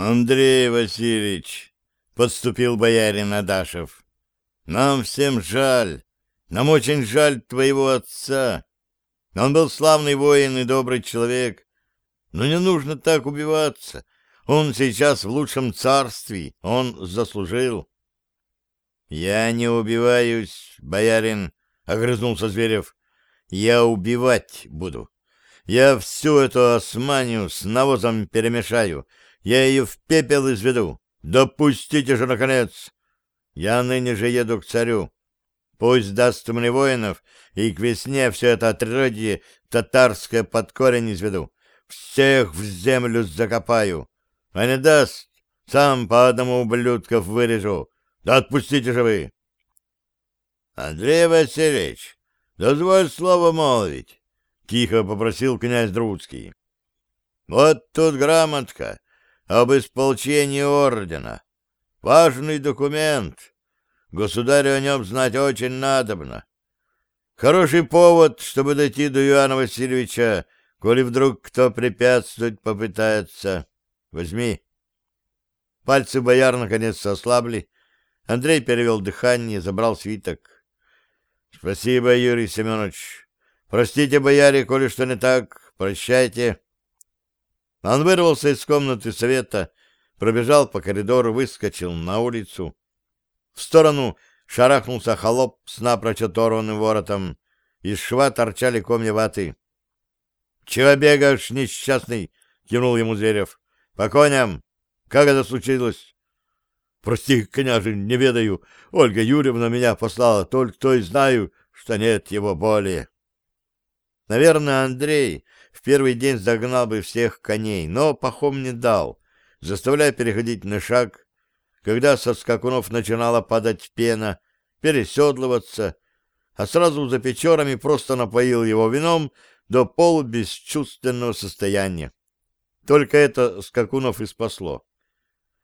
Андрей Васильевич, — подступил боярин Адашев, — нам всем жаль, нам очень жаль твоего отца. Он был славный воин и добрый человек, но не нужно так убиваться. Он сейчас в лучшем царстве, он заслужил. — Я не убиваюсь, боярин, — огрызнулся Зверев. — Я убивать буду. Я всю эту османию с навозом перемешаю. Я ее в пепел изведу. Допустите же, наконец! Я ныне же еду к царю. Пусть даст мне воинов, и к весне все это отродье татарское под корень изведу. Всех в землю закопаю. А не даст, сам по одному ублюдков вырежу. Да отпустите же вы! Андрей Васильевич, дозволь слово молвить. — тихо попросил князь Друцкий. «Вот тут грамотка об исполчении ордена. Важный документ. Государю о нем знать очень надобно. Хороший повод, чтобы дойти до Иоанна Васильевича, коли вдруг кто препятствовать попытается. Возьми». Пальцы бояр наконец ослабли. Андрей перевел дыхание, забрал свиток. — Спасибо, Юрий Семенович. Простите, бояре, коли что не так, прощайте. Он вырвался из комнаты совета, пробежал по коридору, выскочил на улицу. В сторону шарахнулся холоп с напрочь оторванным воротом. Из шва торчали комья ваты. — Чего бегаешь, несчастный? — кивнул ему Зверев. — По коням. Как это случилось? — Прости, княже, не ведаю. Ольга Юрьевна меня послала, только то и знаю, что нет его более. Наверное, Андрей в первый день загнал бы всех коней, но пахом не дал, заставляя переходить на шаг, когда со скакунов начинала падать пена, переседлываться, а сразу за печорами просто напоил его вином до полубесчувственного состояния. Только это скакунов и спасло.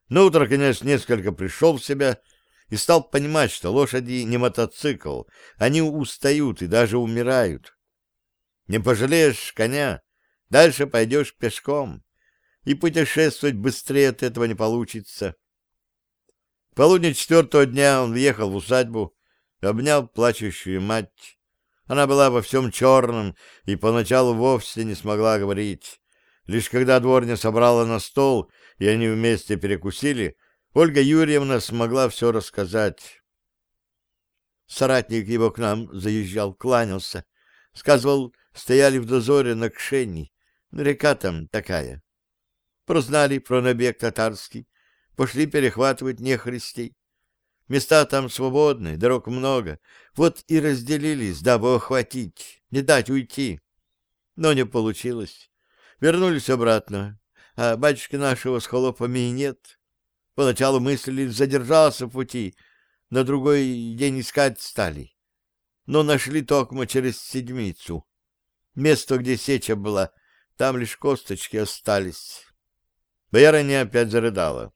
На утро, конечно, несколько пришел в себя и стал понимать, что лошади не мотоцикл, они устают и даже умирают. Не пожалеешь коня, дальше пойдешь пешком, и путешествовать быстрее от этого не получится. В полудня четвертого дня он въехал в усадьбу, обнял плачущую мать. Она была во всем черном и поначалу вовсе не смогла говорить. Лишь когда дворня собрала на стол, и они вместе перекусили, Ольга Юрьевна смогла все рассказать. Соратник его к нам заезжал, кланялся. Сказывал, стояли в дозоре на Кшени, река там такая. Прознали про набег татарский, пошли перехватывать нехристей. Места там свободны, дорог много, вот и разделились, дабы охватить, не дать уйти. Но не получилось. Вернулись обратно, а батюшки нашего с холопами и нет. Поначалу мыслили, задержался в пути, на другой день искать стали. Но нашли токмо через седмицу. Место, где сеча была, там лишь косточки остались. Боярыня опять зарыдала.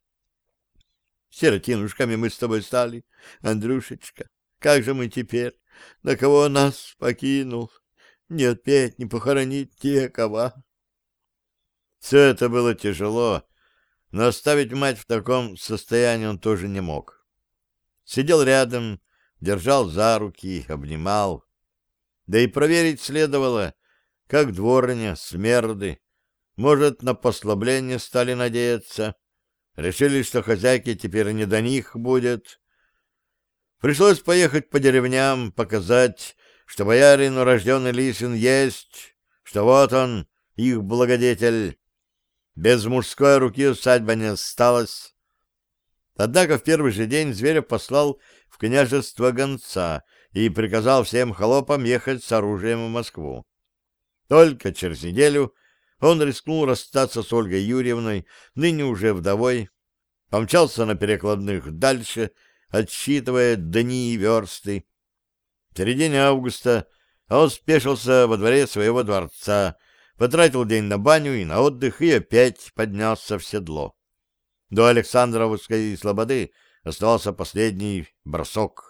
Сиротинушками мы с тобой стали, Андрюшечка. Как же мы теперь? На кого нас покинул? Не отпеть, не похоронить некого. Все это было тяжело, но оставить мать в таком состоянии он тоже не мог. Сидел рядом, держал за руки, обнимал. Да и проверить следовало, как дворня, смерды. Может, на послабление стали надеяться. Решили, что хозяйки теперь не до них будет. Пришлось поехать по деревням, показать, что боярин урожденный Лисин есть, что вот он, их благодетель. Без мужской руки усадьба не осталась. Однако в первый же день Зверев послал в княжество гонца и приказал всем холопам ехать с оружием в Москву. Только через неделю он рискнул расстаться с Ольгой Юрьевной, ныне уже вдовой, помчался на перекладных дальше, отсчитывая дни и версты. В середине августа он спешился во дворе своего дворца, потратил день на баню и на отдых и опять поднялся в седло. До Александровской слободы оставался последний бросок.